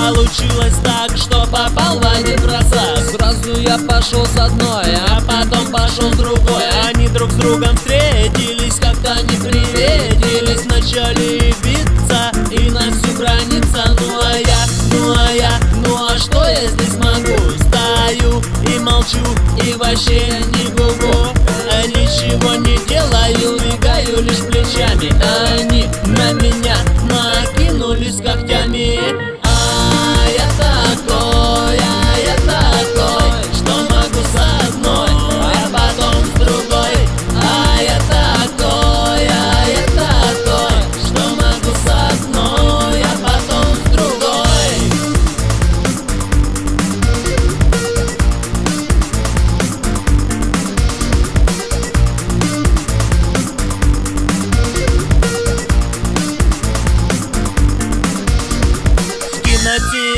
получилось так, что попал в один просак Сразу я пошел с одной, а потом пошел с другой. Они друг с другом встретились, как-то не приветились. Начали биться и на всю граница Ну а я, ну а я, ну а что я здесь могу? Стою и молчу, и вообще не губу а Ничего не делаю, двигаю лишь плечами. Они на меня накинулись когтями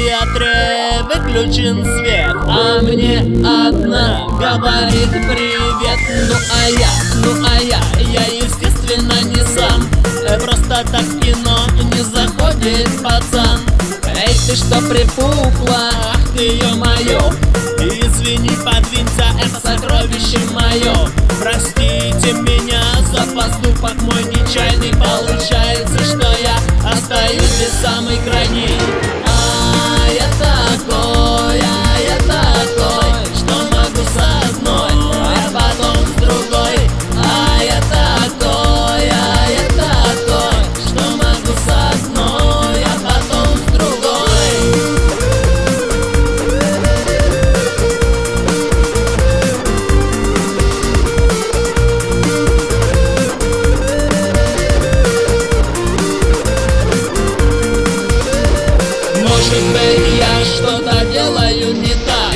кинотеатре выключен свет А мне одна говорит привет Ну а я, ну а я, я естественно не сам Э, Просто так в кино не заходит пацан. Эй, ты что припухла? Ах ты ё-моё! Извини, подвинься, это сокровище мое Простите меня за поступок мой нечаянный Получается, Может быть я что-то делаю не так.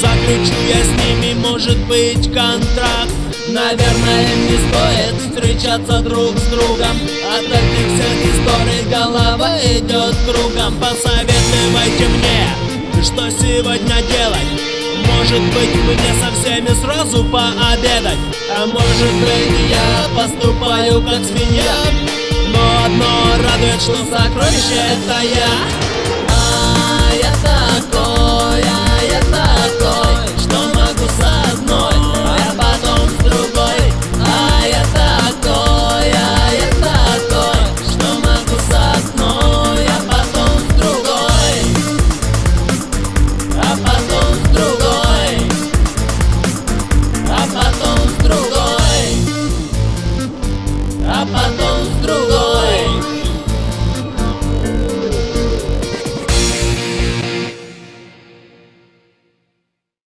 Заключу я с ними, может быть, контракт. Наверное, не стоит встречаться друг с другом. От этих всех историй голова идет кругом. Посоветуйте мне, что сегодня делать. Может быть, мне со всеми сразу пообедать. А может быть, я поступаю как свинья. Но одно радует, что сокровище это я А